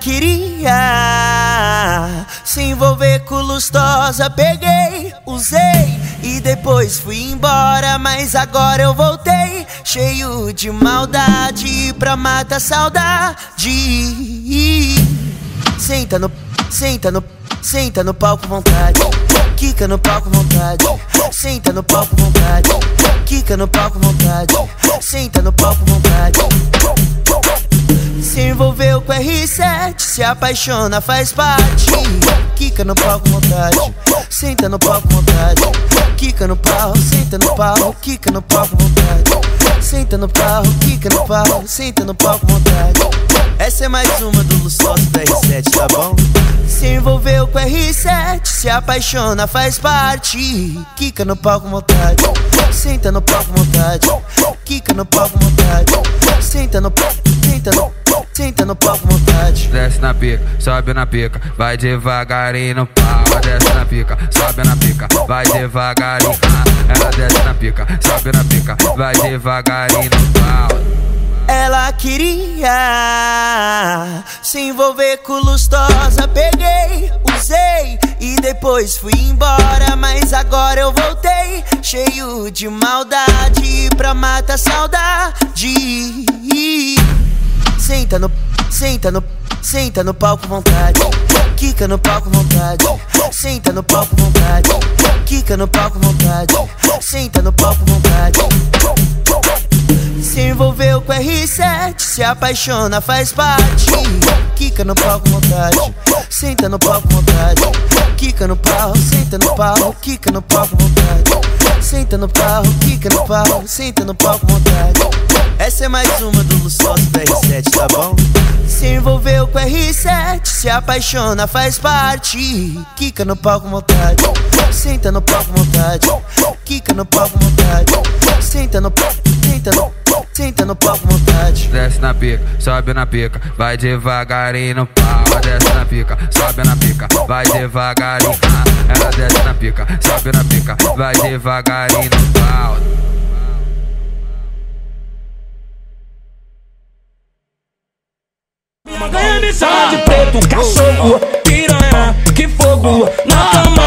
Queria se envolver com lustosa, peguei, usei e depois fui embora, mas agora eu voltei cheio de maldade pra matar saudade. Senta no, senta no, senta no palco vontade, quica no palco vontade, senta no palco vontade, quica no palco vontade, senta no palco vontade. Se envolveu com R7, se apaixona, faz parte. Quica no palco vontade, senta no palco vontade. Quica no pau, senta no pau, quica no palco vontade. Senta no pau, quica no pau, senta no palco vontade. Essa é mais uma do Luçoso da R7, tá bom? Se envolveu com R7, se apaixona, faz parte. Quica no palco vontade, senta no palco vontade. Quica no palco vontade, senta no palco, senta no No palco vontade. Desce na pica, sobe na pica, vai devagarinho no pau. Desce na pica, sobe na pica, vai devagarinho. Ela desce na pica, sobe na pica, vai devagarinho no pau. Ela queria se envolver com lustosa, peguei, usei e depois fui embora, mas agora eu voltei cheio de maldade pra matar saudade. Senta no, senta no, senta no palco vontade. Quica no palco vontade. Senta no palco vontade. Quica no palco vontade. Senta no palco vontade. Se envolveu com R7, se apaixona, faz parte. Quica no palco vontade. Senta no palco vontade. Quica no pau, senta no pau, quica no palco vontade. Senta no pau, quica no pau, senta no palco vontade. Essa é mais uma do Luçoso da R7, tá bom? Com R7, se apaixona, faz parte. Quica no palco vontade, senta no palco vontade. Quica no palco vontade, senta no palco, senta no Senta no palco vontade. Desce na pica, sobe na pica, vai devagarinho pau. Desce na pica, sobe na pica, vai devagarinho. Ela desce na pica, sobe na pica, vai devagarinho pau. Ganha missão de preto, cachorro, piranha, que fogo na cama.